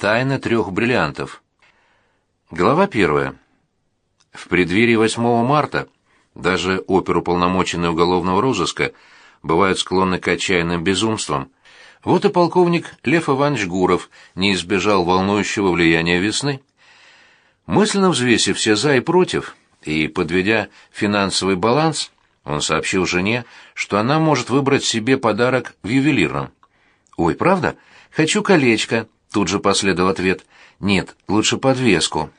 Тайна трех бриллиантов. Глава первая. В преддверии 8 марта даже оперуполномоченные уголовного розыска бывают склонны к отчаянным безумствам. Вот и полковник Лев Иванович Гуров не избежал волнующего влияния весны. Мысленно взвесив все «за» и «против» и подведя финансовый баланс, он сообщил жене, что она может выбрать себе подарок в ювелирном. «Ой, правда? Хочу колечко», Тут же последовал ответ. «Нет, лучше подвеску».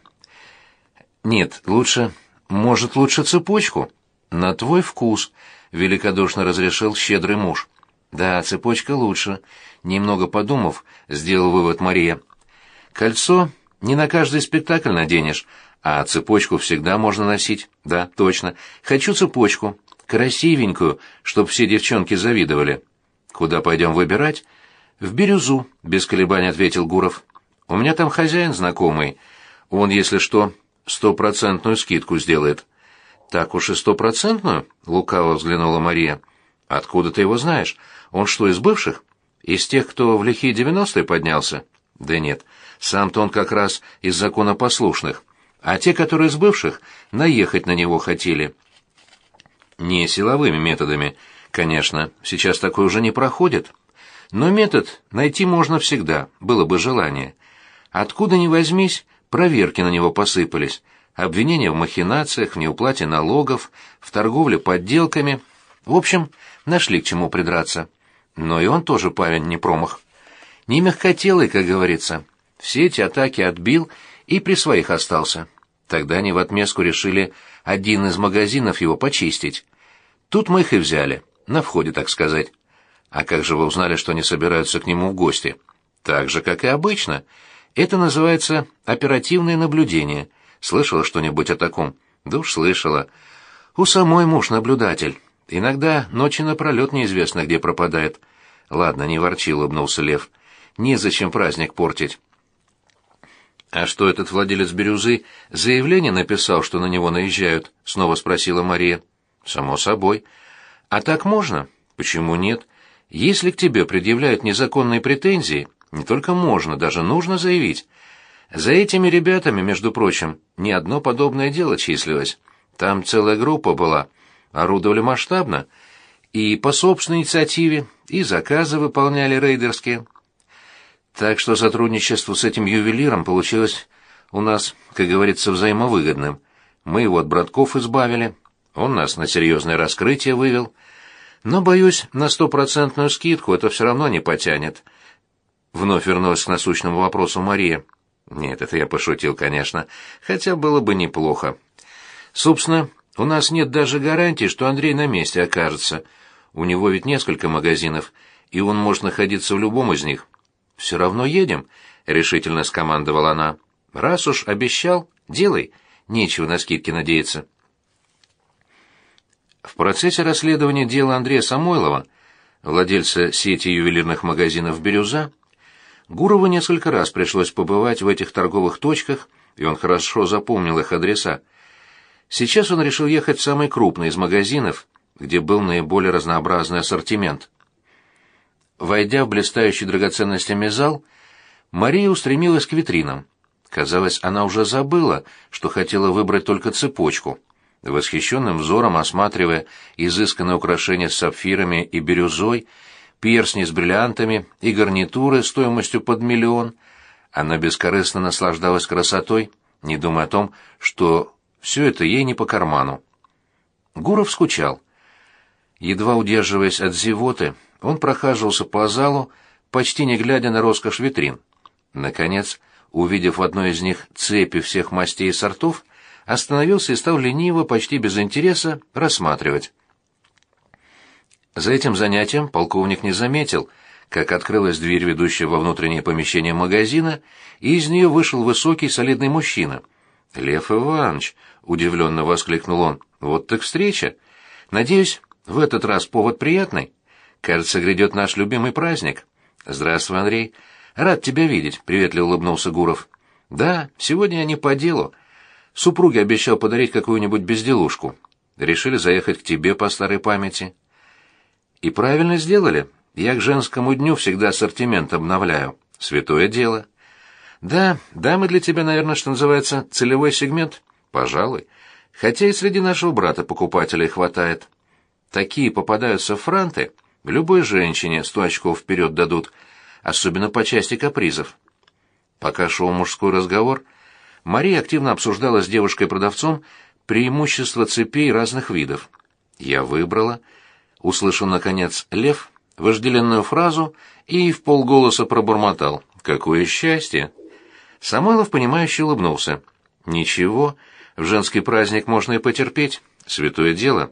«Нет, лучше... Может, лучше цепочку?» «На твой вкус», — великодушно разрешил щедрый муж. «Да, цепочка лучше», — немного подумав, сделал вывод Мария. «Кольцо не на каждый спектакль наденешь, а цепочку всегда можно носить. Да, точно. Хочу цепочку. Красивенькую, чтоб все девчонки завидовали. Куда пойдем выбирать?» «В Бирюзу», — без колебаний ответил Гуров. «У меня там хозяин знакомый. Он, если что, стопроцентную скидку сделает». «Так уж и стопроцентную?» — лукаво взглянула Мария. «Откуда ты его знаешь? Он что, из бывших? Из тех, кто в лихие девяностые поднялся?» «Да нет, сам-то он как раз из законопослушных. А те, которые из бывших, наехать на него хотели». «Не силовыми методами, конечно. Сейчас такое уже не проходит». Но метод найти можно всегда, было бы желание. Откуда ни возьмись, проверки на него посыпались. Обвинения в махинациях, в неуплате налогов, в торговле подделками. В общем, нашли к чему придраться. Но и он тоже парень не промах. Не мягкотелый, как говорится. Все эти атаки отбил и при своих остался. Тогда они в отместку решили один из магазинов его почистить. Тут мы их и взяли, на входе, так сказать. А как же вы узнали, что они собираются к нему в гости? Так же, как и обычно. Это называется оперативное наблюдение. Слышала что-нибудь о таком? Да уж слышала. У самой муж наблюдатель. Иногда ночи напролет неизвестно где пропадает. Ладно, не ворчи, улыбнулся Лев. Незачем праздник портить. А что этот владелец бирюзы заявление написал, что на него наезжают? Снова спросила Мария. Само собой. А так можно? Почему нет? Если к тебе предъявляют незаконные претензии, не только можно, даже нужно заявить. За этими ребятами, между прочим, ни одно подобное дело числилось. Там целая группа была, орудовали масштабно, и по собственной инициативе, и заказы выполняли рейдерские. Так что сотрудничество с этим ювелиром получилось у нас, как говорится, взаимовыгодным. Мы его от братков избавили, он нас на серьезное раскрытие вывел — но, боюсь, на стопроцентную скидку это все равно не потянет. Вновь вернулась к насущному вопросу Мария. Нет, это я пошутил, конечно, хотя было бы неплохо. Собственно, у нас нет даже гарантии, что Андрей на месте окажется. У него ведь несколько магазинов, и он может находиться в любом из них. Все равно едем, решительно скомандовала она. Раз уж обещал, делай. Нечего на скидки надеяться. В процессе расследования дела Андрея Самойлова, владельца сети ювелирных магазинов «Бирюза», Гурову несколько раз пришлось побывать в этих торговых точках, и он хорошо запомнил их адреса. Сейчас он решил ехать в самый крупный из магазинов, где был наиболее разнообразный ассортимент. Войдя в блистающий драгоценностями зал, Мария устремилась к витринам. Казалось, она уже забыла, что хотела выбрать только цепочку — восхищенным взором осматривая изысканные украшения с сапфирами и бирюзой, персни с бриллиантами и гарнитуры стоимостью под миллион, она бескорыстно наслаждалась красотой, не думая о том, что все это ей не по карману. Гуров скучал. Едва удерживаясь от зевоты, он прохаживался по залу, почти не глядя на роскошь витрин. Наконец, увидев в одной из них цепи всех мастей и сортов, остановился и стал лениво, почти без интереса, рассматривать. За этим занятием полковник не заметил, как открылась дверь, ведущая во внутреннее помещение магазина, и из нее вышел высокий солидный мужчина. «Лев Иванович!» — удивленно воскликнул он. «Вот так встреча! Надеюсь, в этот раз повод приятный. Кажется, грядет наш любимый праздник. Здравствуй, Андрей. Рад тебя видеть», — приветливо улыбнулся Гуров. «Да, сегодня я не по делу. Супруге обещал подарить какую-нибудь безделушку. Решили заехать к тебе по старой памяти. И правильно сделали. Я к женскому дню всегда ассортимент обновляю. Святое дело. Да, дамы для тебя, наверное, что называется, целевой сегмент? Пожалуй. Хотя и среди нашего брата покупателей хватает. Такие попадаются франты, любой женщине сто очков вперед дадут, особенно по части капризов. Пока шел мужской разговор, Мария активно обсуждала с девушкой-продавцом преимущества цепей разных видов. «Я выбрала», — услышал, наконец, Лев вожделенную фразу и в полголоса пробормотал. «Какое счастье!» Самойлов, понимающе улыбнулся. «Ничего, в женский праздник можно и потерпеть. Святое дело».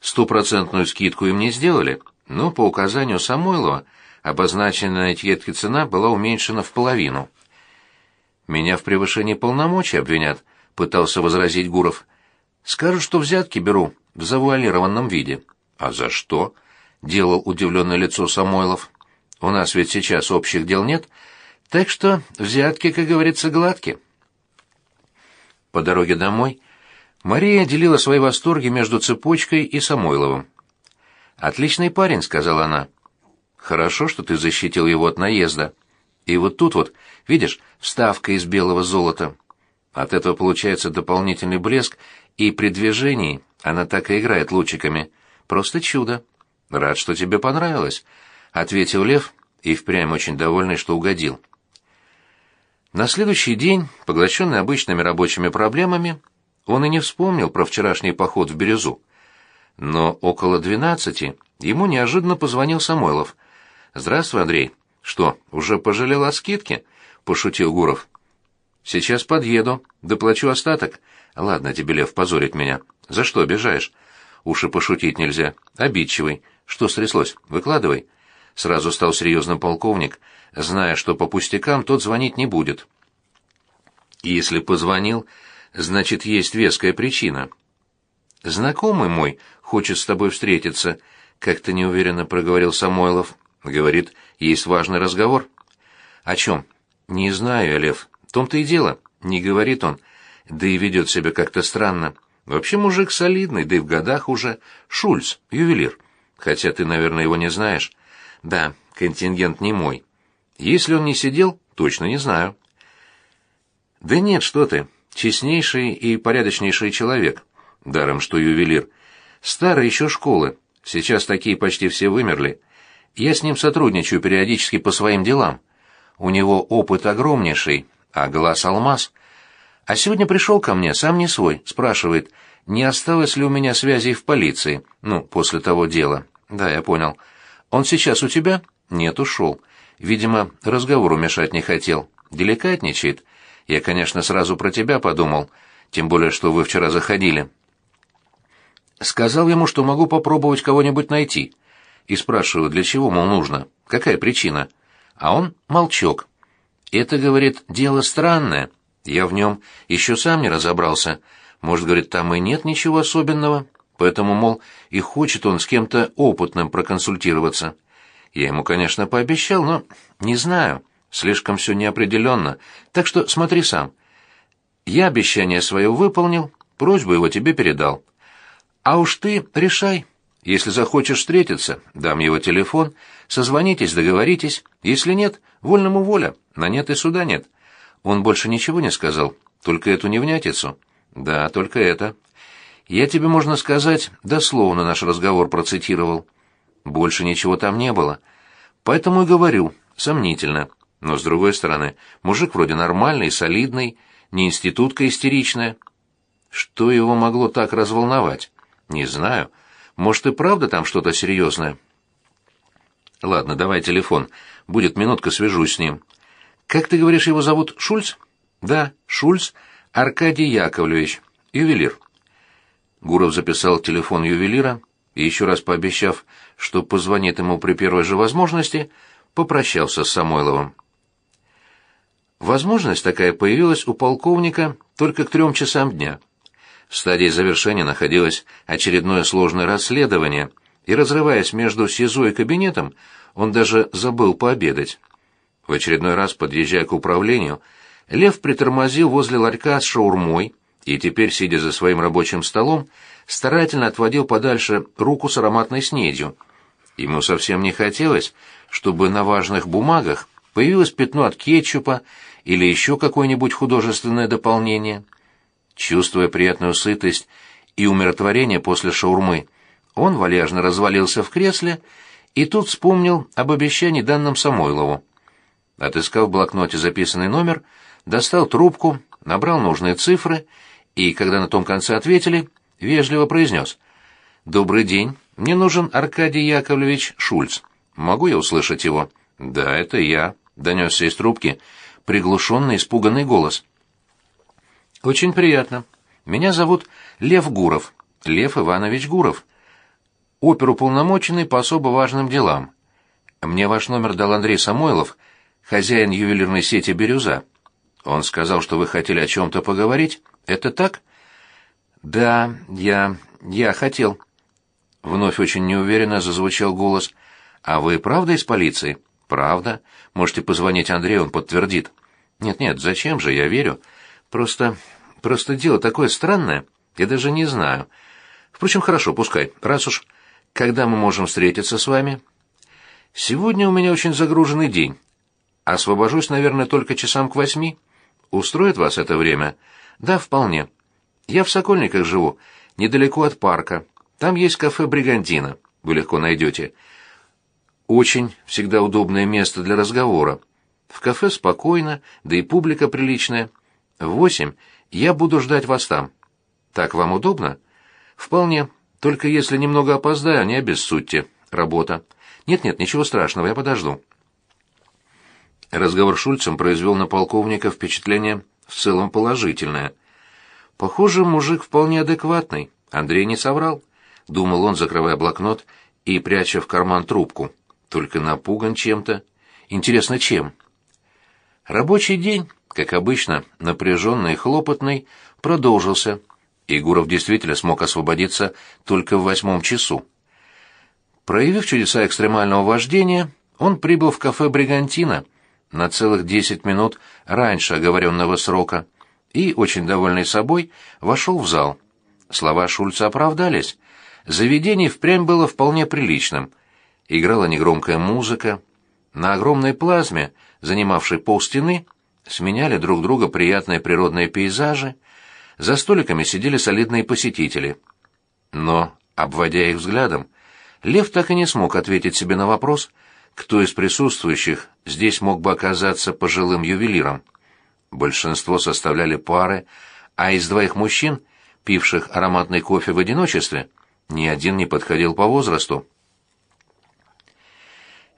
Стопроцентную скидку им не сделали, но по указанию Самойлова обозначенная на цена была уменьшена в половину. «Меня в превышении полномочий обвинят», — пытался возразить Гуров. «Скажут, что взятки беру в завуалированном виде». «А за что?» — делал удивленное лицо Самойлов. «У нас ведь сейчас общих дел нет, так что взятки, как говорится, гладки». По дороге домой Мария делила свои восторги между цепочкой и Самойловым. «Отличный парень», — сказала она. «Хорошо, что ты защитил его от наезда. И вот тут вот, видишь, вставка из белого золота. От этого получается дополнительный блеск, и при движении она так и играет лучиками. Просто чудо. Рад, что тебе понравилось», — ответил Лев, и впрямь очень довольный, что угодил. На следующий день, поглощенный обычными рабочими проблемами, он и не вспомнил про вчерашний поход в Березу. Но около двенадцати ему неожиданно позвонил Самойлов. «Здравствуй, Андрей. Что, уже пожалел о скидке?» — пошутил Гуров. «Сейчас подъеду, доплачу остаток. Ладно тебе, Лев, позорить меня. За что обижаешь? Уж пошутить нельзя. Обидчивый. Что стряслось? Выкладывай». Сразу стал серьезным полковник, зная, что по пустякам тот звонить не будет. Если позвонил, значит, есть веская причина. Знакомый мой хочет с тобой встретиться, как-то неуверенно проговорил Самойлов. Говорит, есть важный разговор. О чем? Не знаю, Лев. В том-то и дело. Не говорит он. Да и ведет себя как-то странно. Вообще мужик солидный, да и в годах уже. Шульц, ювелир. Хотя ты, наверное, его не знаешь. Да, контингент не мой. Если он не сидел, точно не знаю. Да нет, что ты честнейший и порядочнейший человек, даром что ювелир. Старый еще школы, сейчас такие почти все вымерли. Я с ним сотрудничаю периодически по своим делам. У него опыт огромнейший, а глаз алмаз. А сегодня пришел ко мне, сам не свой, спрашивает, не осталось ли у меня связей в полиции, ну, после того дела. Да, я понял. Он сейчас у тебя? Нет, ушел. Видимо, разговору мешать не хотел. Деликатничает. Я, конечно, сразу про тебя подумал, тем более, что вы вчера заходили. Сказал ему, что могу попробовать кого-нибудь найти. И спрашиваю, для чего, мол, нужно, какая причина. А он молчок. Это, говорит, дело странное. Я в нем еще сам не разобрался. Может, говорит, там и нет ничего особенного. Поэтому, мол, и хочет он с кем-то опытным проконсультироваться. Я ему, конечно, пообещал, но не знаю. Слишком все неопределенно, так что смотри сам. Я обещание свое выполнил, просьбу его тебе передал. А уж ты решай. Если захочешь встретиться, дам его телефон, созвонитесь, договоритесь. Если нет, вольному воля, на нет и суда нет. Он больше ничего не сказал, только эту невнятицу. Да, только это. Я тебе, можно сказать, дословно наш разговор процитировал. Больше ничего там не было. Поэтому и говорю, сомнительно. Но, с другой стороны, мужик вроде нормальный, солидный, не институтка истеричная. Что его могло так разволновать? Не знаю. Может, и правда там что-то серьезное? Ладно, давай телефон. Будет минутка, свяжусь с ним. Как ты говоришь, его зовут Шульц? Да, Шульц Аркадий Яковлевич, ювелир. Гуров записал телефон ювелира и еще раз пообещав, что позвонит ему при первой же возможности, попрощался с Самойловым. Возможность такая появилась у полковника только к трем часам дня. В стадии завершения находилось очередное сложное расследование, и, разрываясь между СИЗО и кабинетом, он даже забыл пообедать. В очередной раз, подъезжая к управлению, Лев притормозил возле ларька с шаурмой и теперь, сидя за своим рабочим столом, старательно отводил подальше руку с ароматной снедью. Ему совсем не хотелось, чтобы на важных бумагах появилось пятно от кетчупа или еще какое-нибудь художественное дополнение. Чувствуя приятную сытость и умиротворение после шаурмы, он вальяжно развалился в кресле и тут вспомнил об обещании данном Самойлову. Отыскав в блокноте записанный номер, достал трубку, набрал нужные цифры и, когда на том конце ответили, вежливо произнес «Добрый день, мне нужен Аркадий Яковлевич Шульц. Могу я услышать его?» «Да, это я», — донесся из трубки приглушенный, испуганный голос. «Очень приятно. Меня зовут Лев Гуров, Лев Иванович Гуров. Оперуполномоченный по особо важным делам. Мне ваш номер дал Андрей Самойлов, хозяин ювелирной сети «Бирюза». Он сказал, что вы хотели о чем-то поговорить. Это так?» «Да, я... я хотел». Вновь очень неуверенно зазвучал голос. «А вы правда из полиции?» «Правда. Можете позвонить Андрею, он подтвердит». «Нет-нет, зачем же, я верю. Просто... просто дело такое странное, я даже не знаю. Впрочем, хорошо, пускай, раз уж... Когда мы можем встретиться с вами?» «Сегодня у меня очень загруженный день. Освобожусь, наверное, только часам к восьми. Устроит вас это время?» «Да, вполне. Я в Сокольниках живу, недалеко от парка. Там есть кафе «Бригантина». Вы легко найдете. Очень всегда удобное место для разговора. В кафе спокойно, да и публика приличная. В восемь я буду ждать вас там. Так вам удобно? Вполне. Только если немного опоздаю, не обессудьте. Работа. Нет-нет, ничего страшного, я подожду. Разговор с Шульцем произвел на полковника впечатление в целом положительное. Похоже, мужик вполне адекватный. Андрей не соврал. Думал он, закрывая блокнот и пряча в карман трубку. Только напуган чем-то. Интересно, чем? Рабочий день, как обычно, напряженный и хлопотный, продолжился, и Гуров действительно смог освободиться только в восьмом часу. Проявив чудеса экстремального вождения, он прибыл в кафе «Бригантина» на целых десять минут раньше оговоренного срока и, очень довольный собой, вошел в зал. Слова Шульца оправдались. Заведение впрямь было вполне приличным — играла негромкая музыка. На огромной плазме, занимавшей полстены, сменяли друг друга приятные природные пейзажи. За столиками сидели солидные посетители. Но, обводя их взглядом, Лев так и не смог ответить себе на вопрос, кто из присутствующих здесь мог бы оказаться пожилым ювелиром. Большинство составляли пары, а из двоих мужчин, пивших ароматный кофе в одиночестве, ни один не подходил по возрасту.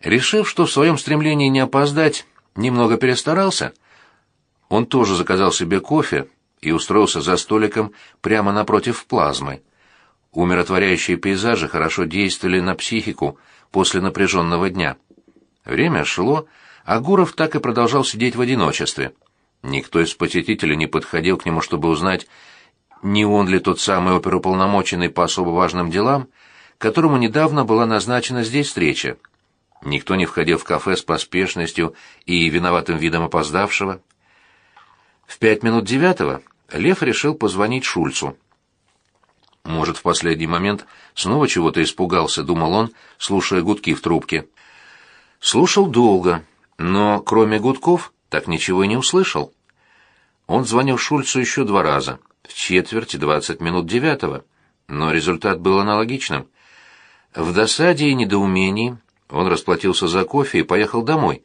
Решив, что в своем стремлении не опоздать, немного перестарался, он тоже заказал себе кофе и устроился за столиком прямо напротив плазмы. Умиротворяющие пейзажи хорошо действовали на психику после напряженного дня. Время шло, а Гуров так и продолжал сидеть в одиночестве. Никто из посетителей не подходил к нему, чтобы узнать, не он ли тот самый оперуполномоченный по особо важным делам, которому недавно была назначена здесь встреча. Никто не входил в кафе с поспешностью и виноватым видом опоздавшего. В пять минут девятого Лев решил позвонить Шульцу. Может, в последний момент снова чего-то испугался, думал он, слушая гудки в трубке. Слушал долго, но кроме гудков так ничего и не услышал. Он звонил Шульцу еще два раза, в четверть двадцать минут девятого, но результат был аналогичным. В досаде и недоумении он расплатился за кофе и поехал домой,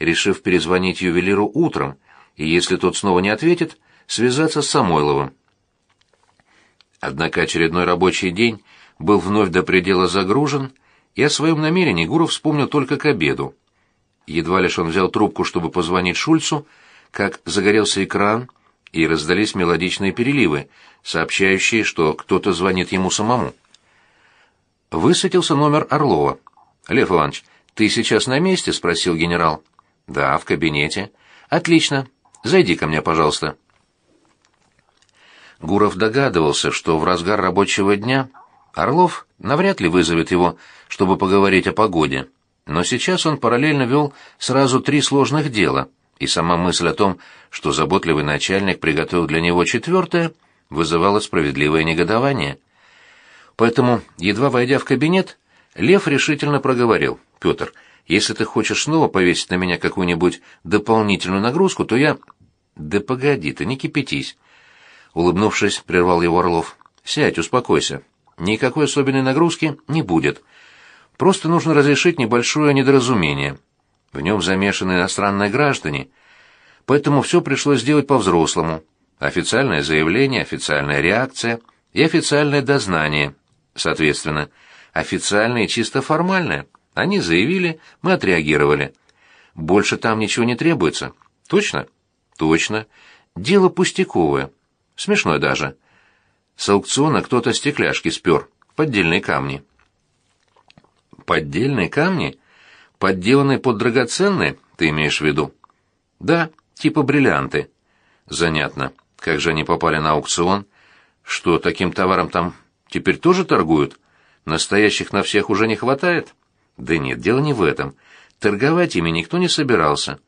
решив перезвонить ювелиру утром, и если тот снова не ответит, связаться с Самойловым. Однако очередной рабочий день был вновь до предела загружен, и о своем намерении Гуров вспомнил только к обеду. Едва лишь он взял трубку, чтобы позвонить Шульцу, как загорелся экран, и раздались мелодичные переливы, сообщающие, что кто-то звонит ему самому. Высветился номер Орлова. Лев Иванович, ты сейчас на месте? спросил генерал. Да, в кабинете. Отлично. Зайди ко мне, пожалуйста. Гуров догадывался, что в разгар рабочего дня Орлов навряд ли вызовет его, чтобы поговорить о погоде. Но сейчас он параллельно вел сразу три сложных дела, и сама мысль о том, что заботливый начальник приготовил для него четвертое, вызывала справедливое негодование. Поэтому, едва войдя в кабинет, Лев решительно проговорил. «Петр, Если ты хочешь снова повесить на меня какую-нибудь дополнительную нагрузку, то я... Да погоди ты, не кипятись. Улыбнувшись, прервал его Орлов. Сядь, успокойся. Никакой особенной нагрузки не будет. Просто нужно разрешить небольшое недоразумение. В нем замешаны иностранные граждане, поэтому все пришлось сделать по-взрослому. Официальное заявление, официальная реакция и официальное дознание, соответственно. Официальное и чисто формальное. Они заявили, мы отреагировали. Больше там ничего не требуется. Точно? Точно. Дело пустяковое. Смешное даже. С аукциона кто-то стекляшки спер, поддельные камни. Поддельные камни? Подделанные под драгоценные, ты имеешь в виду? Да, типа бриллианты. Занятно. Как же они попали на аукцион? Что, таким товаром там теперь тоже торгуют? Настоящих на всех уже не хватает? Да нет, дело не в этом. Торговать ими никто не собирался.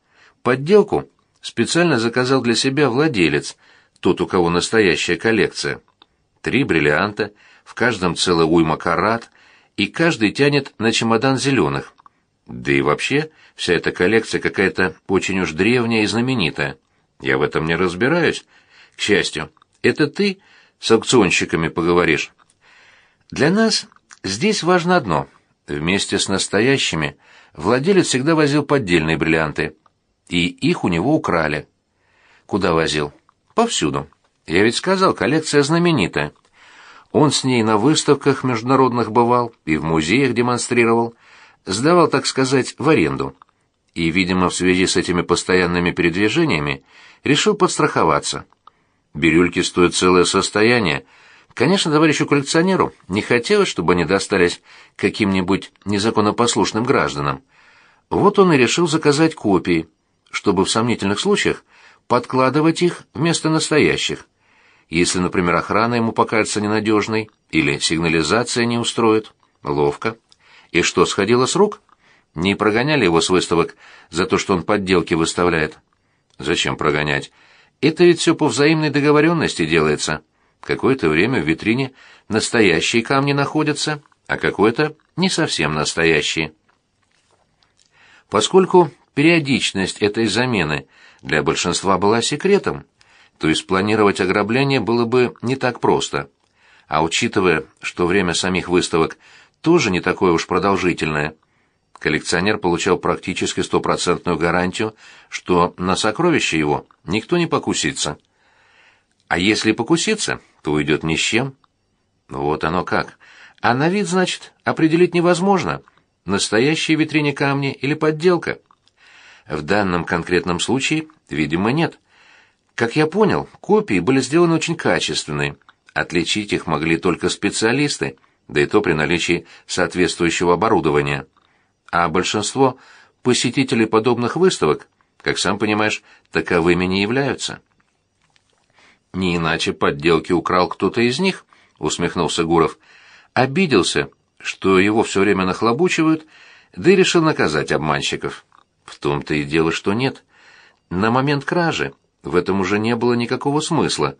Подделку специально заказал для себя владелец, тот, у кого настоящая коллекция. Три бриллианта, в каждом целая уйма карат, и каждый тянет на чемодан зеленых. Да и вообще, вся эта коллекция какая-то очень уж древняя и знаменитая. Я в этом не разбираюсь. К счастью, это ты с аукционщиками поговоришь. Для нас здесь важно одно. Вместе с настоящими владелец всегда возил поддельные бриллианты. И их у него украли. Куда возил? Повсюду. Я ведь сказал, коллекция знаменитая. Он с ней на выставках международных бывал и в музеях демонстрировал, сдавал, так сказать, в аренду. И, видимо, в связи с этими постоянными передвижениями решил подстраховаться. Бирюльки стоят целое состояние. Конечно, товарищу коллекционеру не хотелось, чтобы они достались каким-нибудь незаконнопослушным гражданам. Вот он и решил заказать копии, чтобы в сомнительных случаях подкладывать их вместо настоящих. Если, например, охрана ему покажется ненадежной или сигнализация не устроит. Ловко. И что, сходило с рук? Не прогоняли его с выставок за то, что он подделки выставляет? Зачем прогонять? Это ведь все по взаимной договоренности делается. Какое-то время в витрине настоящие камни находятся, а какое-то не совсем настоящие. Поскольку периодичность этой замены для большинства была секретом, то есть планировать ограбление было бы не так просто. А учитывая, что время самих выставок тоже не такое уж продолжительное, коллекционер получал практически стопроцентную гарантию, что на сокровище его никто не покусится. А если покусится, то уйдет ни с чем. Вот оно как. А на вид, значит, определить невозможно, настоящие витрине камни или подделка. В данном конкретном случае, видимо, нет. Как я понял, копии были сделаны очень качественные. Отличить их могли только специалисты, да и то при наличии соответствующего оборудования а большинство посетителей подобных выставок, как сам понимаешь, таковыми не являются. Не иначе подделки украл кто-то из них, усмехнулся Гуров. Обиделся, что его все время нахлобучивают, да и решил наказать обманщиков. В том-то и дело, что нет. На момент кражи в этом уже не было никакого смысла,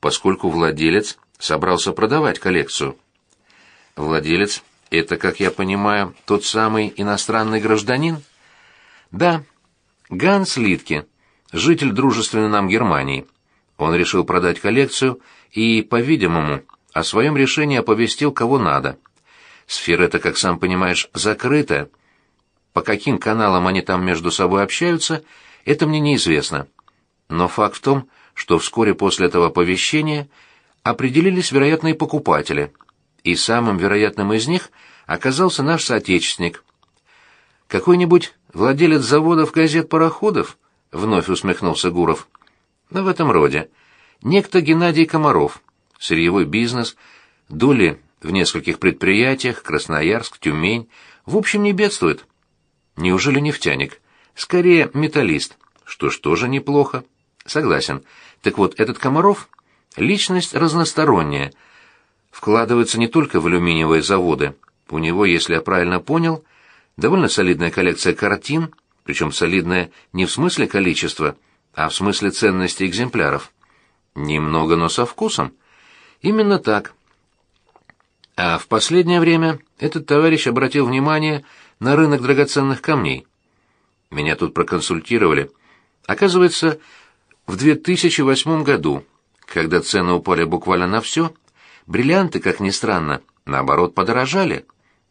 поскольку владелец собрался продавать коллекцию. Владелец это, как я понимаю, тот самый иностранный гражданин? Да. Ганс Литке, житель дружественной нам Германии. Он решил продать коллекцию и, по-видимому, о своем решении оповестил кого надо. Сфера эта, как сам понимаешь, закрыта. По каким каналам они там между собой общаются, это мне неизвестно. Но факт в том, что вскоре после этого оповещения определились вероятные покупатели – и самым вероятным из них оказался наш соотечественник. Какой-нибудь владелец заводов газет-пароходов? Вновь усмехнулся Гуров. Но в этом роде. Некто Геннадий Комаров. Сырьевой бизнес, доли в нескольких предприятиях, Красноярск, Тюмень. В общем, не бедствует. Неужели нефтяник? Скорее, металлист. Что ж, тоже неплохо. Согласен. Так вот, этот Комаров — личность разносторонняя — вкладывается не только в алюминиевые заводы. У него, если я правильно понял, довольно солидная коллекция картин, причем солидная не в смысле количества, а в смысле ценности экземпляров. Немного, но со вкусом. Именно так. А в последнее время этот товарищ обратил внимание на рынок драгоценных камней. Меня тут проконсультировали. Оказывается, в 2008 году, когда цены упали буквально на все, бриллианты, как ни странно, наоборот, подорожали.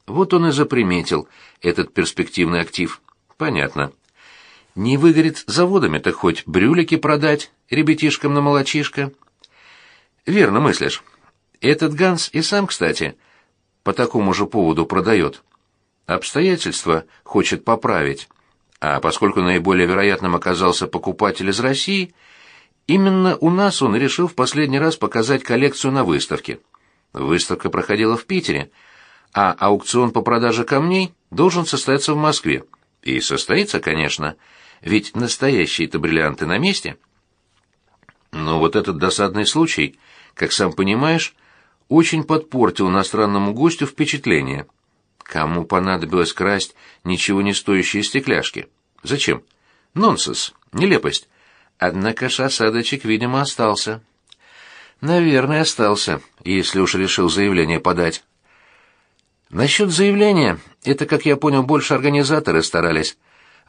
Вот он и заприметил этот перспективный актив. Понятно. Не выгорит заводами, так хоть брюлики продать ребятишкам на молочишко. Верно мыслишь. Этот Ганс и сам, кстати, по такому же поводу продает. Обстоятельства хочет поправить. А поскольку наиболее вероятным оказался покупатель из России, именно у нас он решил в последний раз показать коллекцию на выставке. Выставка проходила в Питере, а аукцион по продаже камней должен состояться в Москве. И состоится, конечно, ведь настоящие-то бриллианты на месте. Но вот этот досадный случай, как сам понимаешь, очень подпортил иностранному гостю впечатление. Кому понадобилось красть ничего не стоящие стекляшки? Зачем? Нонсенс, нелепость. Однако ж осадочек, видимо, остался. Наверное, остался, если уж решил заявление подать. Насчет заявления, это, как я понял, больше организаторы старались.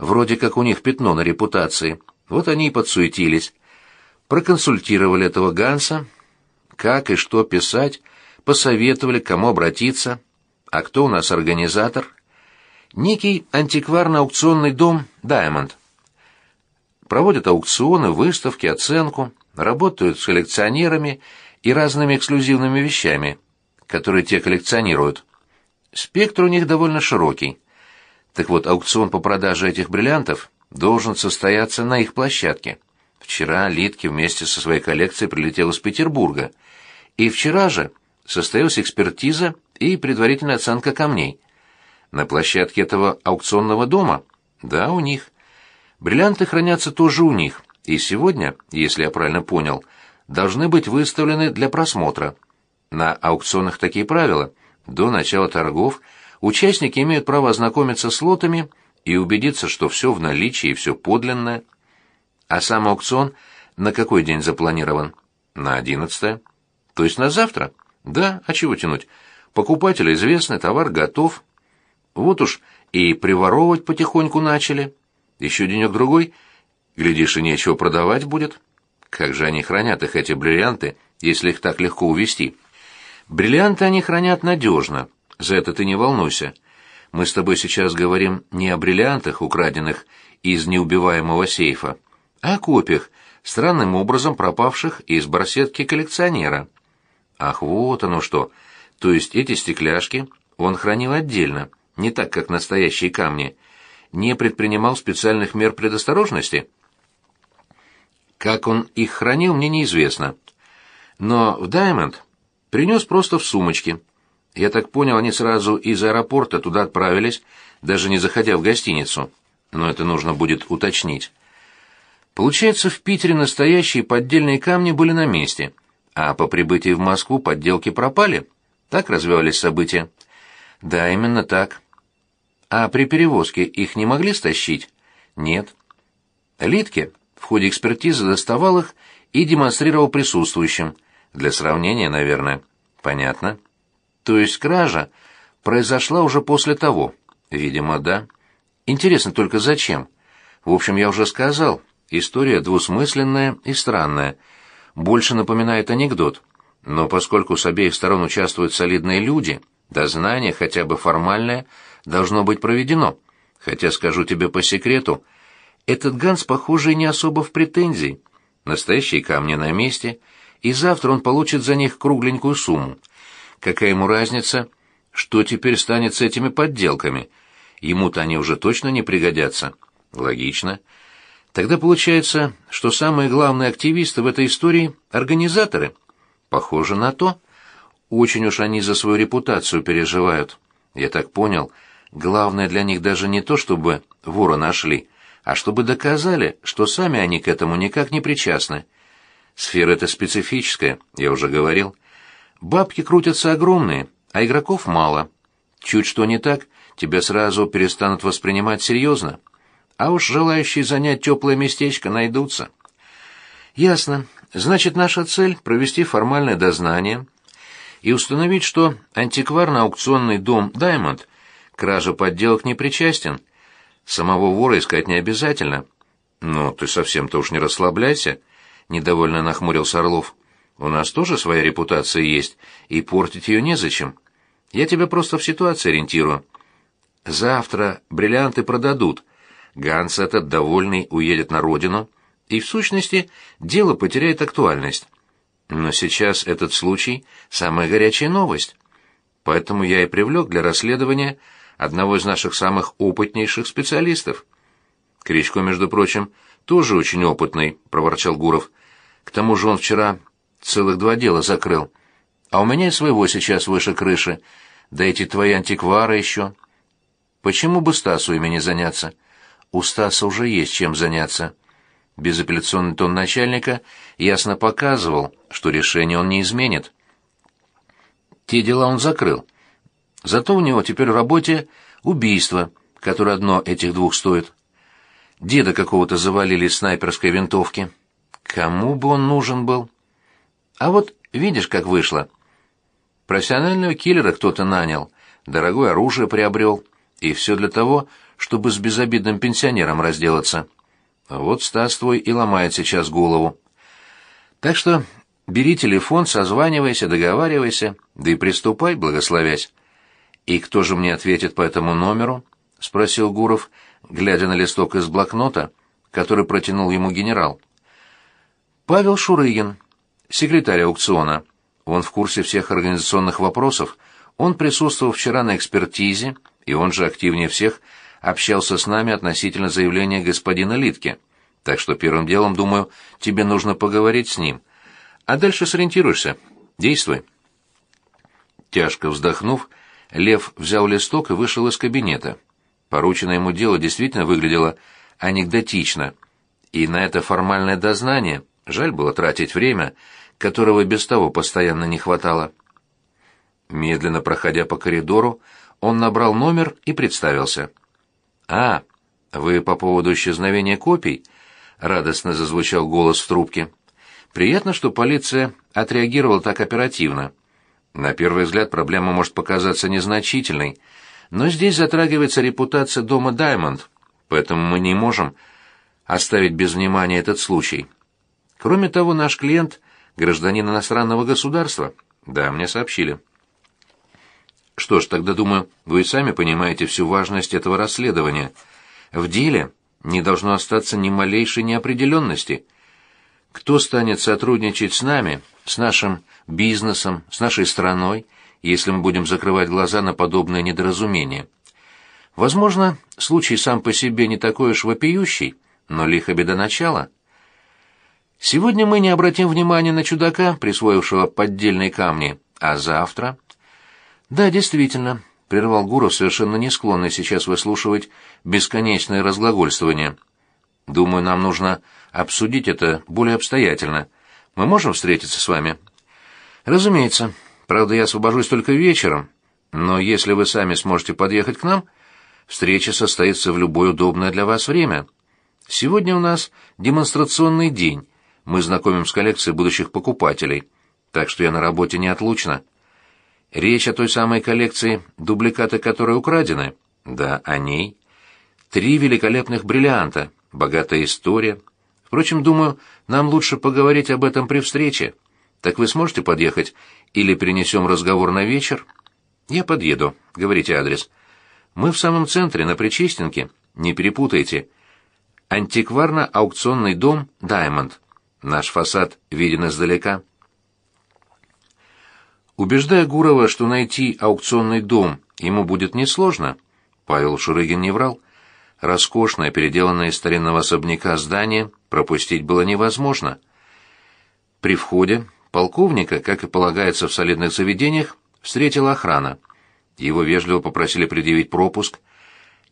Вроде как у них пятно на репутации. Вот они и подсуетились. Проконсультировали этого Ганса, как и что писать, посоветовали, к кому обратиться. А кто у нас организатор? Некий антикварно-аукционный дом «Даймонд». Проводят аукционы, выставки, оценку, работают с коллекционерами и разными эксклюзивными вещами, которые те коллекционируют. Спектр у них довольно широкий. Так вот, аукцион по продаже этих бриллиантов должен состояться на их площадке. Вчера Литки вместе со своей коллекцией прилетел из Петербурга. И вчера же состоялась экспертиза и предварительная оценка камней. На площадке этого аукционного дома? Да, у них. Бриллианты хранятся тоже у них, и сегодня, если я правильно понял, должны быть выставлены для просмотра. На аукционах такие правила. До начала торгов – Участники имеют право ознакомиться с лотами и убедиться, что все в наличии и все подлинное. А сам аукцион на какой день запланирован? На одиннадцатое. То есть на завтра? Да, а чего тянуть? Покупатель известный, товар готов. Вот уж и приворовывать потихоньку начали. Еще денек-другой, глядишь, и нечего продавать будет. Как же они хранят их, эти бриллианты, если их так легко увести? Бриллианты они хранят надежно, за это ты не волнуйся. Мы с тобой сейчас говорим не о бриллиантах, украденных из неубиваемого сейфа, а о копиях, странным образом пропавших из барсетки коллекционера. Ах, вот оно что. То есть эти стекляшки он хранил отдельно, не так, как настоящие камни, не предпринимал специальных мер предосторожности? Как он их хранил, мне неизвестно. Но в Даймонд принес просто в сумочке, я так понял, они сразу из аэропорта туда отправились, даже не заходя в гостиницу. Но это нужно будет уточнить. Получается, в Питере настоящие поддельные камни были на месте, а по прибытии в Москву подделки пропали? Так развивались события? Да, именно так. А при перевозке их не могли стащить? Нет. Литке в ходе экспертизы доставал их и демонстрировал присутствующим. Для сравнения, наверное. Понятно. То есть кража произошла уже после того? Видимо, да. Интересно только зачем? В общем, я уже сказал, история двусмысленная и странная. Больше напоминает анекдот. Но поскольку с обеих сторон участвуют солидные люди, дознание, хотя бы формальное, должно быть проведено. Хотя, скажу тебе по секрету, этот Ганс, похоже, не особо в претензии. Настоящие камни на месте, и завтра он получит за них кругленькую сумму. Какая ему разница, что теперь станет с этими подделками? Ему-то они уже точно не пригодятся. Логично. Тогда получается, что самые главные активисты в этой истории — организаторы. Похоже на то. Очень уж они за свою репутацию переживают. Я так понял, главное для них даже не то, чтобы вора нашли, а чтобы доказали, что сами они к этому никак не причастны. Сфера эта специфическая, я уже говорил. Бабки крутятся огромные, а игроков мало. Чуть что не так, тебя сразу перестанут воспринимать серьезно. А уж желающие занять теплое местечко найдутся. Ясно. Значит, наша цель — провести формальное дознание и установить, что антикварно-аукционный дом «Даймонд», краже подделок не причастен. Самого вора искать не обязательно. Ну, ты совсем-то уж не расслабляйся, недовольно нахмурился Орлов. У нас тоже своя репутация есть, и портить ее незачем. Я тебя просто в ситуации ориентирую. Завтра бриллианты продадут. Ганс этот, довольный, уедет на родину, и, в сущности, дело потеряет актуальность. Но сейчас этот случай — самая горячая новость. Поэтому я и привлек для расследования одного из наших самых опытнейших специалистов. Кричко, между прочим, тоже очень опытный, — проворчал Гуров. К тому же он вчера целых два дела закрыл. А у меня и своего сейчас выше крыши. Да эти твои антиквары еще. Почему бы Стасу ими не заняться? У Стаса уже есть чем заняться. Безапелляционный тон начальника ясно показывал, что решение он не изменит. Те дела он закрыл. Зато у него теперь в работе убийство, которое одно этих двух стоит. Деда какого-то завалили снайперской винтовки. Кому бы он нужен был? А вот видишь, как вышло. Профессионального киллера кто-то нанял, дорогое оружие приобрел, и все для того, чтобы с безобидным пенсионером разделаться. Вот Стас твой и ломает сейчас голову. Так что бери телефон, созванивайся, договаривайся, да и приступай, благословясь. «И кто же мне ответит по этому номеру?» — спросил Гуров, глядя на листок из блокнота, который протянул ему генерал. «Павел Шурыгин, секретарь аукциона. Он в курсе всех организационных вопросов. Он присутствовал вчера на экспертизе, и он же активнее всех общался с нами относительно заявления господина Литке. Так что первым делом, думаю, тебе нужно поговорить с ним. А дальше сориентируешься. Действуй». Тяжко вздохнув, Лев взял листок и вышел из кабинета. Порученное ему дело действительно выглядело анекдотично, и на это формальное дознание жаль было тратить время, которого без того постоянно не хватало. Медленно проходя по коридору, он набрал номер и представился. «А, вы по поводу исчезновения копий?» — радостно зазвучал голос в трубке. «Приятно, что полиция отреагировала так оперативно. На первый взгляд проблема может показаться незначительной, но здесь затрагивается репутация дома Даймонд, поэтому мы не можем оставить без внимания этот случай. Кроме того, наш клиент — гражданин иностранного государства. Да, мне сообщили. Что ж, тогда, думаю, вы и сами понимаете всю важность этого расследования. В деле не должно остаться ни малейшей неопределенности. Кто станет сотрудничать с нами, с нашим бизнесом, с нашей страной, если мы будем закрывать глаза на подобное недоразумение. Возможно, случай сам по себе не такой уж вопиющий, но лихо беда начала. Сегодня мы не обратим внимания на чудака, присвоившего поддельные камни, а завтра... Да, действительно, прервал Гуров, совершенно не склонный сейчас выслушивать бесконечное разглагольствование. Думаю, нам нужно обсудить это более обстоятельно. Мы можем встретиться с вами? Разумеется. Правда, я освобожусь только вечером, но если вы сами сможете подъехать к нам, встреча состоится в любое удобное для вас время. Сегодня у нас демонстрационный день. Мы знакомим с коллекцией будущих покупателей, так что я на работе неотлучно. Речь о той самой коллекции, дубликаты которой украдены. Да, о ней. Три великолепных бриллианта, богатая история. Впрочем, думаю, нам лучше поговорить об этом при встрече. Так вы сможете подъехать или перенесем разговор на вечер? Я подъеду. Говорите адрес. Мы в самом центре, на Причистенке. Не перепутайте. Антикварно-аукционный дом «Даймонд». Наш фасад виден издалека. Убеждая Гурова, что найти аукционный дом ему будет несложно, Павел Шурыгин не врал. Роскошное, переделанное из старинного особняка здание пропустить было невозможно. При входе Полковника, как и полагается в солидных заведениях, встретила охрана. Его вежливо попросили предъявить пропуск.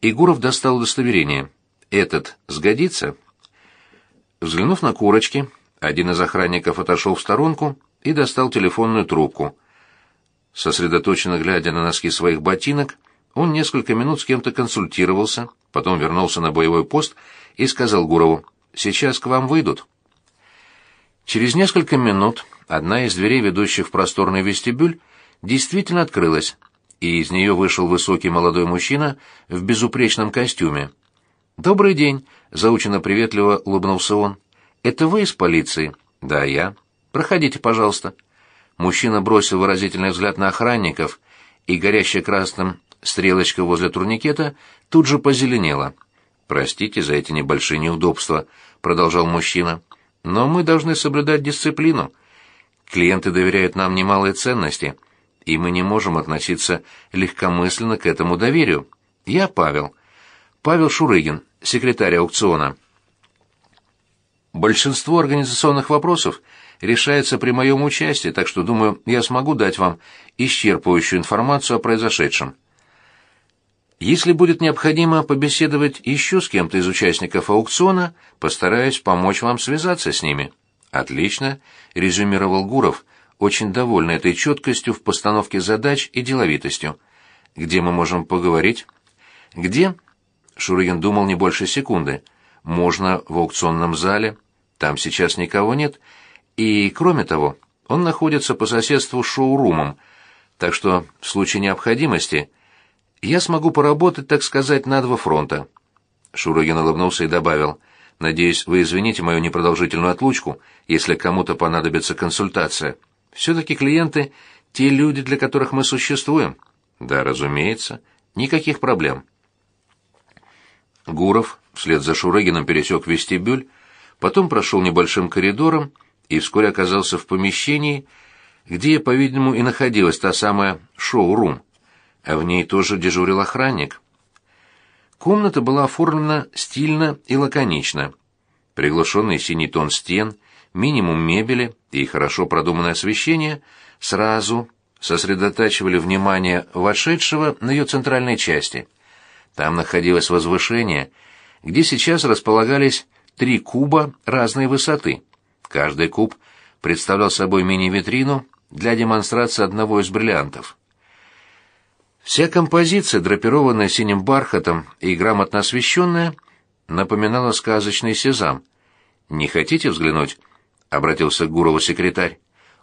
и Гуров достал удостоверение. «Этот сгодится?» Взглянув на курочки, один из охранников отошел в сторонку и достал телефонную трубку. Сосредоточенно глядя на носки своих ботинок, он несколько минут с кем-то консультировался, потом вернулся на боевой пост и сказал Гурову, «Сейчас к вам выйдут». Через несколько минут одна из дверей, ведущих в просторный вестибюль, действительно открылась, и из нее вышел высокий молодой мужчина в безупречном костюме. «Добрый день», — заучено приветливо улыбнулся он. «Это вы из полиции?» «Да, я. Проходите, пожалуйста». Мужчина бросил выразительный взгляд на охранников, и горящая красным стрелочка возле турникета тут же позеленела. «Простите за эти небольшие неудобства», — продолжал мужчина. «Но мы должны соблюдать дисциплину. Клиенты доверяют нам немалые ценности, и мы не можем относиться легкомысленно к этому доверию. Я Павел. Павел Шурыгин, секретарь аукциона». Большинство организационных вопросов решается при моем участии, так что, думаю, я смогу дать вам исчерпывающую информацию о произошедшем. Если будет необходимо побеседовать еще с кем-то из участников аукциона, постараюсь помочь вам связаться с ними. Отлично, резюмировал Гуров, очень довольный этой четкостью в постановке задач и деловитостью. Где мы можем поговорить? Где? Шурыгин думал не больше секунды. Можно в аукционном зале. Там сейчас никого нет. И, кроме того, он находится по соседству с шоурумом, так что в случае необходимости я смогу поработать, так сказать, на два фронта. Шурыгин улыбнулся и добавил, «Надеюсь, вы извините мою непродолжительную отлучку, если кому-то понадобится консультация. Все-таки клиенты — те люди, для которых мы существуем». «Да, разумеется. Никаких проблем». Гуров вслед за Шурыгином пересек вестибюль, потом прошел небольшим коридором и вскоре оказался в помещении, где, по-видимому, и находилась та самая шоу-рум, а в ней тоже дежурил охранник. Комната была оформлена стильно и лаконично. Приглушенный синий тон стен, минимум мебели и хорошо продуманное освещение сразу сосредотачивали внимание вошедшего на ее центральной части. Там находилось возвышение, где сейчас располагались три куба разной высоты. Каждый куб представлял собой мини-витрину для демонстрации одного из бриллиантов. Вся композиция, драпированная синим бархатом и грамотно освещенная, напоминала сказочный сезам. «Не хотите взглянуть?» — обратился к Гурову секретарь.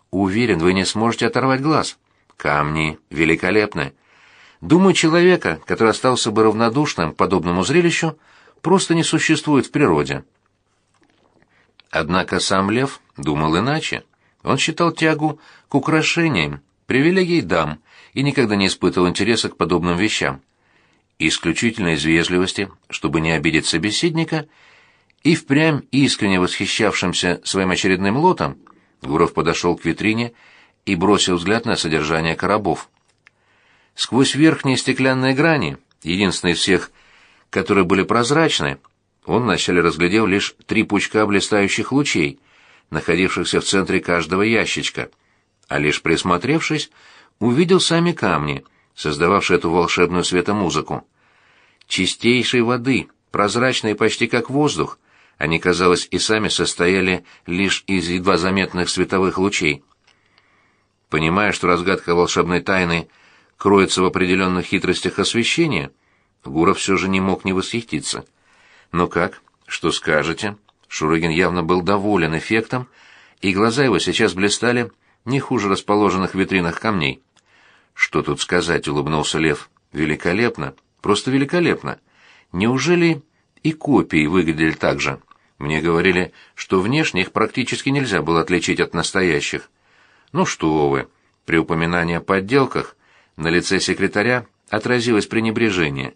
«Уверен, вы не сможете оторвать глаз. Камни великолепны. Думаю, человека, который остался бы равнодушным к подобному зрелищу, просто не существует в природе». Однако сам Лев думал иначе. Он считал тягу к украшениям, привилегией дам и никогда не испытывал интереса к подобным вещам. Исключительно из вежливости, чтобы не обидеть собеседника, и впрямь искренне восхищавшимся своим очередным лотом, Гуров подошел к витрине и бросил взгляд на содержание коробов. Сквозь верхние стеклянные грани, единственные из всех, которые были прозрачны, он вначале разглядел лишь три пучка блистающих лучей, находившихся в центре каждого ящичка, а лишь присмотревшись, увидел сами камни, создававшие эту волшебную светомузыку. Чистейшей воды, прозрачные почти как воздух, они, казалось, и сами состояли лишь из едва заметных световых лучей. Понимая, что разгадка волшебной тайны кроется в определенных хитростях освещения, Гуров все же не мог не восхититься. «Ну как? Что скажете?» Шурыгин явно был доволен эффектом, и глаза его сейчас блистали не хуже расположенных в витринах камней. «Что тут сказать?» — улыбнулся Лев. «Великолепно! Просто великолепно! Неужели и копии выглядели так же? Мне говорили, что внешне их практически нельзя было отличить от настоящих. Ну что вы!» При упоминании о подделках на лице секретаря отразилось пренебрежение.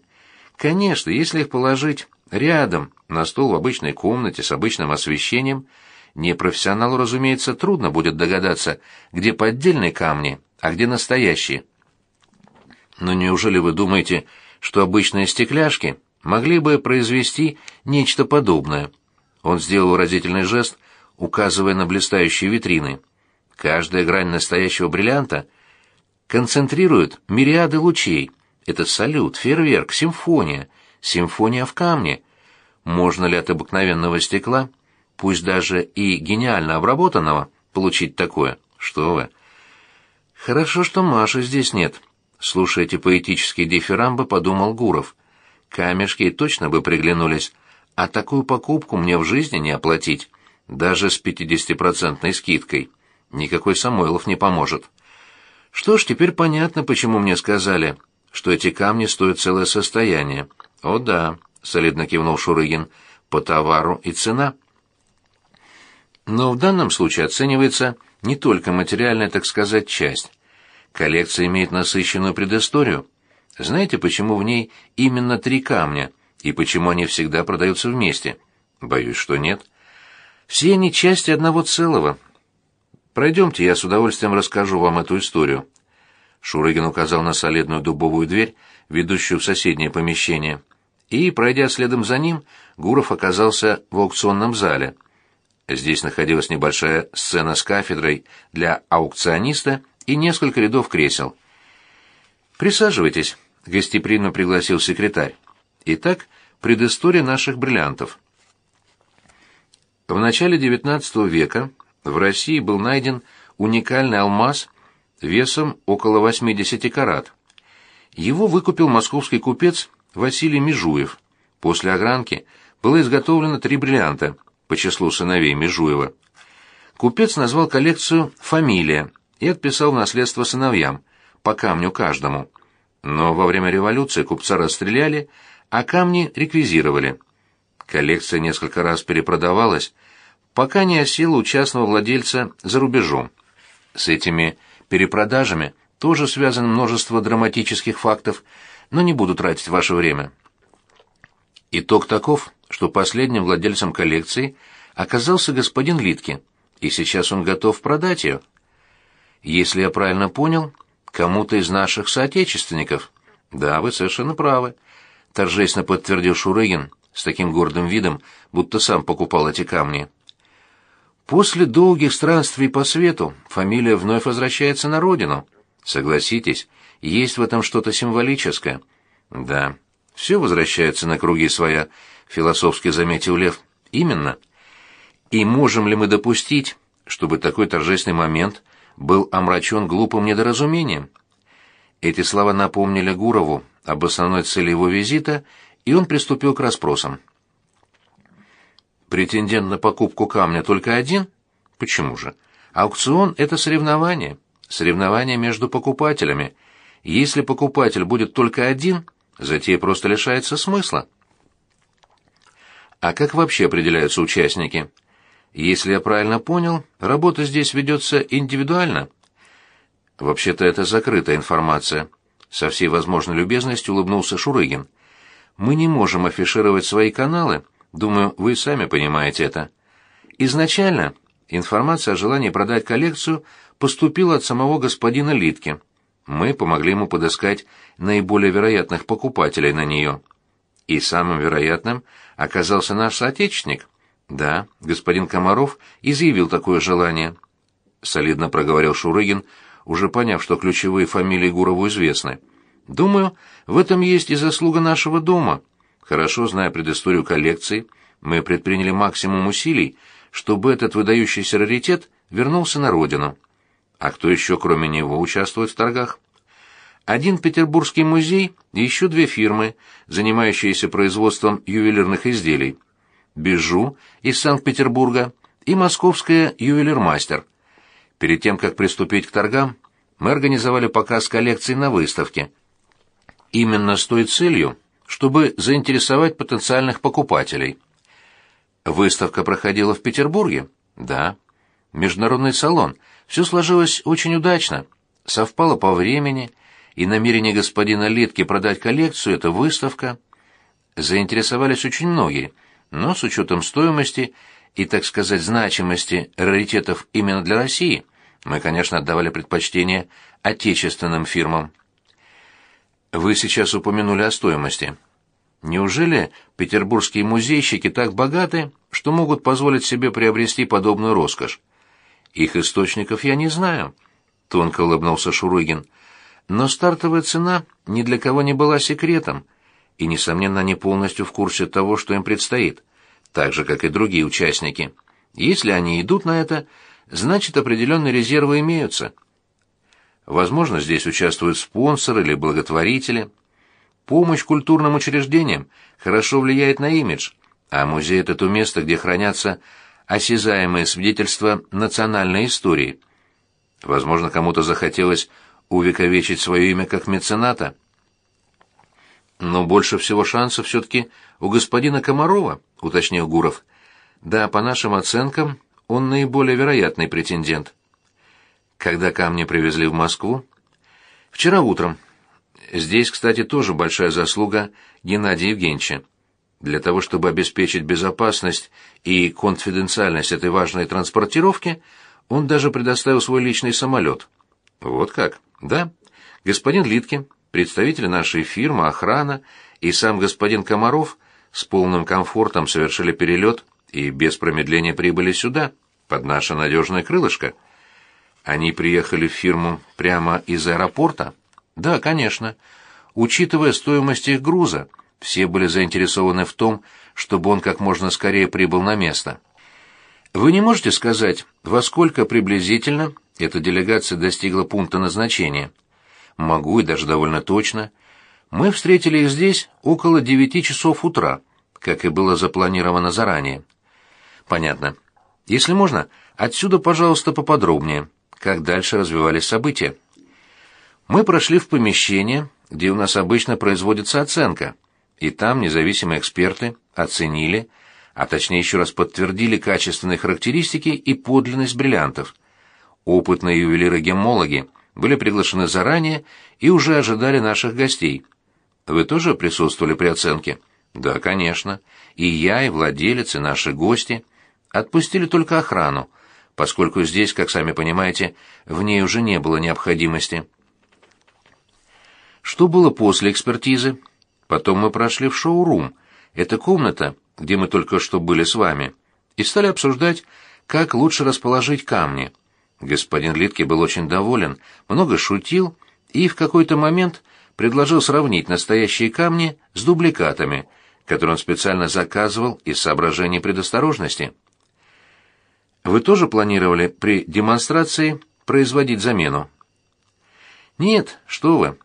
«Конечно, если их положить Рядом, на стол в обычной комнате с обычным освещением, непрофессионалу, разумеется, трудно будет догадаться, где поддельные камни, а где настоящие. Но неужели вы думаете, что обычные стекляшки могли бы произвести нечто подобное? Он сделал выразительный жест, указывая на блистающие витрины. Каждая грань настоящего бриллианта концентрирует мириады лучей. Это салют, фейерверк, симфония — симфония в камне. Можно ли от обыкновенного стекла, пусть даже и гениально обработанного, получить такое? Что вы? Хорошо, что Маши здесь нет. Слушая эти поэтические дифирамбы, подумал Гуров. Камешки точно бы приглянулись, а такую покупку мне в жизни не оплатить, даже с пятидесятипроцентной скидкой. Никакой Самойлов не поможет. Что ж, теперь понятно, почему мне сказали, что эти камни стоят целое состояние. О да, солидно кивнул Шурыгин, по товару и цена. Но в данном случае оценивается не только материальная, так сказать, часть. Коллекция имеет насыщенную предысторию. Знаете, почему в ней именно три камня и почему они всегда продаются вместе? Боюсь, что нет. Все они части одного целого. Пройдемте, я с удовольствием расскажу вам эту историю. Шурыгин указал на солидную дубовую дверь, ведущую в соседнее помещение. И, пройдя следом за ним, Гуров оказался в аукционном зале. Здесь находилась небольшая сцена с кафедрой для аукциониста и несколько рядов кресел. «Присаживайтесь», — гостеприимно пригласил секретарь. «Итак, предыстория наших бриллиантов». В начале XIX века в России был найден уникальный алмаз весом около 80 карат. Его выкупил московский купец Василий Межуев. После огранки было изготовлено три бриллианта по числу сыновей Межуева. Купец назвал коллекцию «Фамилия» и отписал наследство сыновьям, по камню каждому. Но во время революции купца расстреляли, а камни реквизировали. Коллекция несколько раз перепродавалась, пока не осела у частного владельца за рубежом. С этими перепродажами тоже связано множество драматических фактов, но не буду тратить ваше время. Итог таков, что последним владельцем коллекции оказался господин Литки, и сейчас он готов продать ее. Если я правильно понял, кому-то из наших соотечественников. Да, вы совершенно правы, торжественно подтвердил Шурыгин с таким гордым видом, будто сам покупал эти камни. После долгих странствий по свету фамилия вновь возвращается на родину. Согласитесь, есть в этом что-то символическое. Да, все возвращается на круги своя, философски заметил Лев. Именно. И можем ли мы допустить, чтобы такой торжественный момент был омрачен глупым недоразумением? Эти слова напомнили Гурову об основной цели его визита, и он приступил к расспросам. Претендент на покупку камня только один? Почему же? Аукцион — это соревнование. Соревнование между покупателями. Если покупатель будет только один, затея просто лишается смысла. А как вообще определяются участники? Если я правильно понял, работа здесь ведется индивидуально. Вообще-то это закрытая информация. Со всей возможной любезностью улыбнулся Шурыгин. Мы не можем афишировать свои каналы, думаю, вы сами понимаете это. Изначально информация о желании продать коллекцию поступила от самого господина Литки. Мы помогли ему подыскать наиболее вероятных покупателей на нее. И самым вероятным оказался наш соотечественник. Да, господин Комаров изъявил такое желание. Солидно проговорил Шурыгин, уже поняв, что ключевые фамилии Гурову известны. Думаю, в этом есть и заслуга нашего дома. Хорошо зная предысторию коллекции, мы предприняли максимум усилий, чтобы этот выдающийся раритет вернулся на родину. А кто еще, кроме него, участвует в торгах? Один петербургский музей и еще две фирмы, занимающиеся производством ювелирных изделий. Бежу из Санкт-Петербурга и московская ювелирмастер. Перед тем, как приступить к торгам, мы организовали показ коллекций на выставке. Именно с той целью, чтобы заинтересовать потенциальных покупателей. Выставка проходила в Петербурге? Да. Международный салон – все сложилось очень удачно, совпало по времени, и намерение господина Литки продать коллекцию — это выставка. Заинтересовались очень многие, но с учетом стоимости и, так сказать, значимости раритетов именно для России, мы, конечно, отдавали предпочтение отечественным фирмам. Вы сейчас упомянули о стоимости. Неужели петербургские музейщики так богаты, что могут позволить себе приобрести подобную роскошь? Их источников я не знаю, тонко улыбнулся Шурыгин. Но стартовая цена ни для кого не была секретом, и несомненно, они полностью в курсе того, что им предстоит, так же как и другие участники. Если они идут на это, значит, определенные резервы имеются. Возможно, здесь участвуют спонсоры или благотворители. Помощь культурным учреждениям хорошо влияет на имидж, а музей это то место, где хранятся осязаемые свидетельства национальной истории. Возможно, кому-то захотелось увековечить свое имя как мецената. Но больше всего шансов все-таки у господина Комарова, уточнил Гуров. Да, по нашим оценкам, он наиболее вероятный претендент. Когда камни привезли в Москву? Вчера утром. Здесь, кстати, тоже большая заслуга Геннадия Евгеньевича. Для того, чтобы обеспечить безопасность и конфиденциальность этой важной транспортировки, он даже предоставил свой личный самолет. Вот как? Да. Господин Литке, представители нашей фирмы, охрана и сам господин Комаров с полным комфортом совершили перелет и без промедления прибыли сюда, под наше надежное крылышко. Они приехали в фирму прямо из аэропорта? Да, конечно. Учитывая стоимость их груза, все были заинтересованы в том, чтобы он как можно скорее прибыл на место. Вы не можете сказать, во сколько приблизительно эта делегация достигла пункта назначения? Могу и даже довольно точно. Мы встретили их здесь около девяти часов утра, как и было запланировано заранее. Понятно. Если можно, отсюда, пожалуйста, поподробнее, как дальше развивались события. Мы прошли в помещение, где у нас обычно производится оценка, и там независимые эксперты оценили, а точнее еще раз подтвердили качественные характеристики и подлинность бриллиантов. Опытные ювелиры-геммологи были приглашены заранее и уже ожидали наших гостей. Вы тоже присутствовали при оценке? Да, конечно. И я, и владелец, и наши гости. Отпустили только охрану, поскольку здесь, как сами понимаете, в ней уже не было необходимости. Что было после экспертизы? Потом мы прошли в шоу-рум. Это комната, где мы только что были с вами, и стали обсуждать, как лучше расположить камни. Господин Литке был очень доволен, много шутил и в какой-то момент предложил сравнить настоящие камни с дубликатами, которые он специально заказывал из соображений предосторожности. Вы тоже планировали при демонстрации производить замену? Нет, что вы.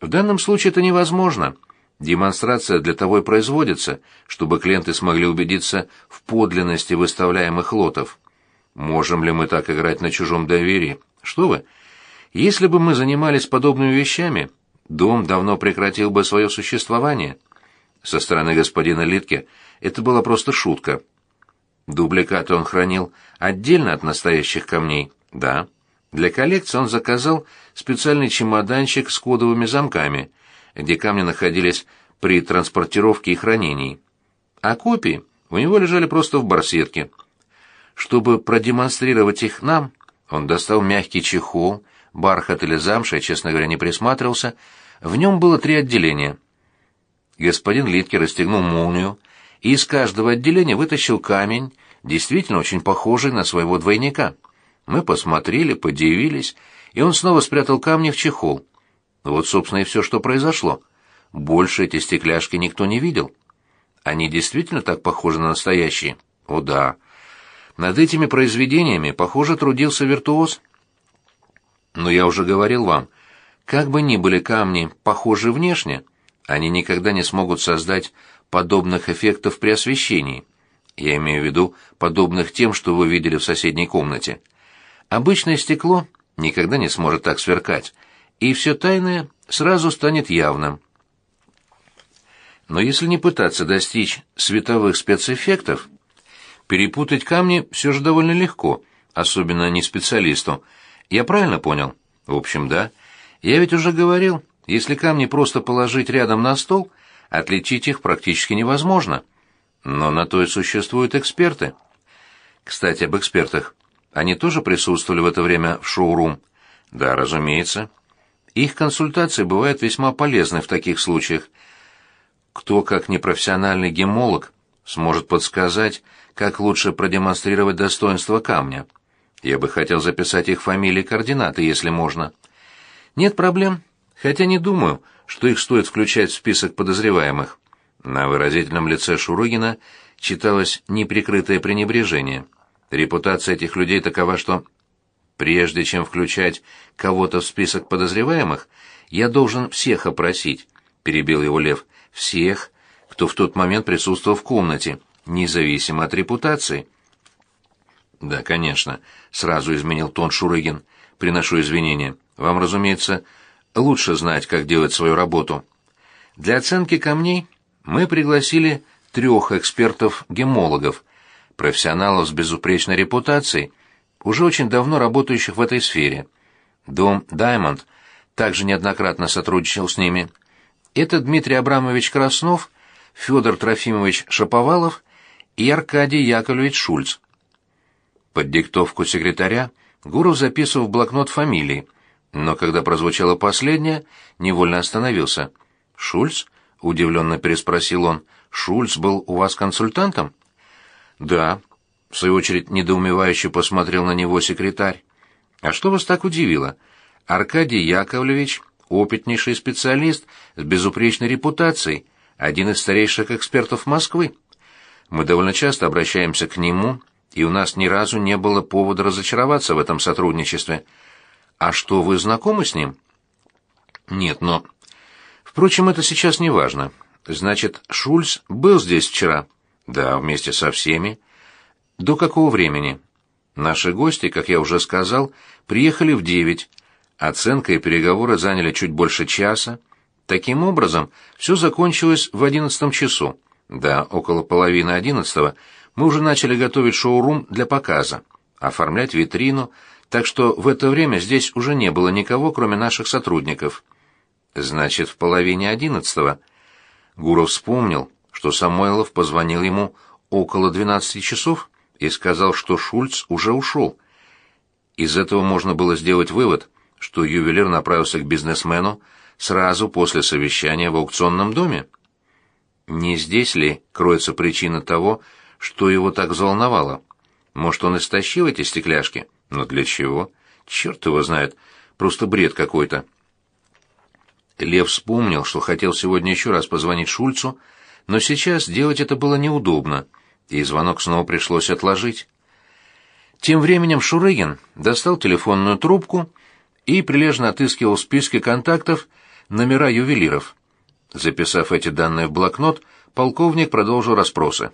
В данном случае это невозможно. Демонстрация для того и производится, чтобы клиенты смогли убедиться в подлинности выставляемых лотов. Можем ли мы так играть на чужом доверии? Что вы? Если бы мы занимались подобными вещами, дом давно прекратил бы свое существование. Со стороны господина Литке это была просто шутка. Дубликаты он хранил отдельно от настоящих камней. Да. Для коллекции он заказал специальный чемоданчик с кодовыми замками, где камни находились при транспортировке и хранении. А копии у него лежали просто в барсетке. Чтобы продемонстрировать их нам, он достал мягкий чехол, бархат или замша, я, честно говоря, не присматривался. В нем было три отделения. Господин Литке расстегнул молнию и из каждого отделения вытащил камень, действительно очень похожий на своего двойника. Мы посмотрели, подивились, и он снова спрятал камни в чехол. Вот, собственно, и все, что произошло. Больше эти стекляшки никто не видел. Они действительно так похожи на настоящие? О, да. Над этими произведениями, похоже, трудился виртуоз. Но я уже говорил вам, как бы ни были камни похожи внешне, они никогда не смогут создать подобных эффектов при освещении. Я имею в виду подобных тем, что вы видели в соседней комнате. Обычное стекло никогда не сможет так сверкать, и все тайное сразу станет явным. Но если не пытаться достичь световых спецэффектов, перепутать камни все же довольно легко, особенно не специалисту. Я правильно понял? В общем, да. Я ведь уже говорил, если камни просто положить рядом на стол, отличить их практически невозможно. Но на то и существуют эксперты. Кстати, об экспертах. Они тоже присутствовали в это время в шоу-рум? Да, разумеется. Их консультации бывают весьма полезны в таких случаях. Кто, как непрофессиональный гемолог, сможет подсказать, как лучше продемонстрировать достоинство камня? Я бы хотел записать их фамилии и координаты, если можно. Нет проблем, хотя не думаю, что их стоит включать в список подозреваемых. На выразительном лице Шурыгина читалось неприкрытое пренебрежение. Репутация этих людей такова, что прежде чем включать кого-то в список подозреваемых, я должен всех опросить, перебил его Лев, всех, кто в тот момент присутствовал в комнате, независимо от репутации. Да, конечно, сразу изменил тон Шурыгин. Приношу извинения. Вам, разумеется, лучше знать, как делать свою работу. Для оценки камней мы пригласили трех экспертов-гемологов, профессионалов с безупречной репутацией, уже очень давно работающих в этой сфере. Дом «Даймонд» также неоднократно сотрудничал с ними. Это Дмитрий Абрамович Краснов, Федор Трофимович Шаповалов и Аркадий Яковлевич Шульц. Под диктовку секретаря Гуров записывал в блокнот фамилии, но когда прозвучало последнее, невольно остановился. «Шульц?» — удивленно переспросил он. «Шульц был у вас консультантом?» «Да», — в свою очередь недоумевающе посмотрел на него секретарь. «А что вас так удивило? Аркадий Яковлевич — опытнейший специалист с безупречной репутацией, один из старейших экспертов Москвы. Мы довольно часто обращаемся к нему, и у нас ни разу не было повода разочароваться в этом сотрудничестве. А что, вы знакомы с ним? Нет, но... Впрочем, это сейчас не важно. Значит, Шульц был здесь вчера? Да, вместе со всеми. До какого времени? Наши гости, как я уже сказал, приехали в девять. Оценка и переговоры заняли чуть больше часа. Таким образом, все закончилось в одиннадцатом часу. Да, около половины одиннадцатого мы уже начали готовить шоу-рум для показа, оформлять витрину, так что в это время здесь уже не было никого, кроме наших сотрудников. Значит, в половине одиннадцатого. Гуров вспомнил, что Самойлов позвонил ему около двенадцати часов и сказал, что Шульц уже ушел. Из этого можно было сделать вывод, что ювелир направился к бизнесмену сразу после совещания в аукционном доме. Не здесь ли кроется причина того, что его так взволновало? Может, он истощил эти стекляшки? Но для чего? Черт его знает. Просто бред какой-то. Лев вспомнил, что хотел сегодня еще раз позвонить Шульцу, но сейчас делать это было неудобно, и звонок снова пришлось отложить. Тем временем Шурыгин достал телефонную трубку и прилежно отыскивал в списке контактов номера ювелиров. Записав эти данные в блокнот, полковник продолжил расспросы.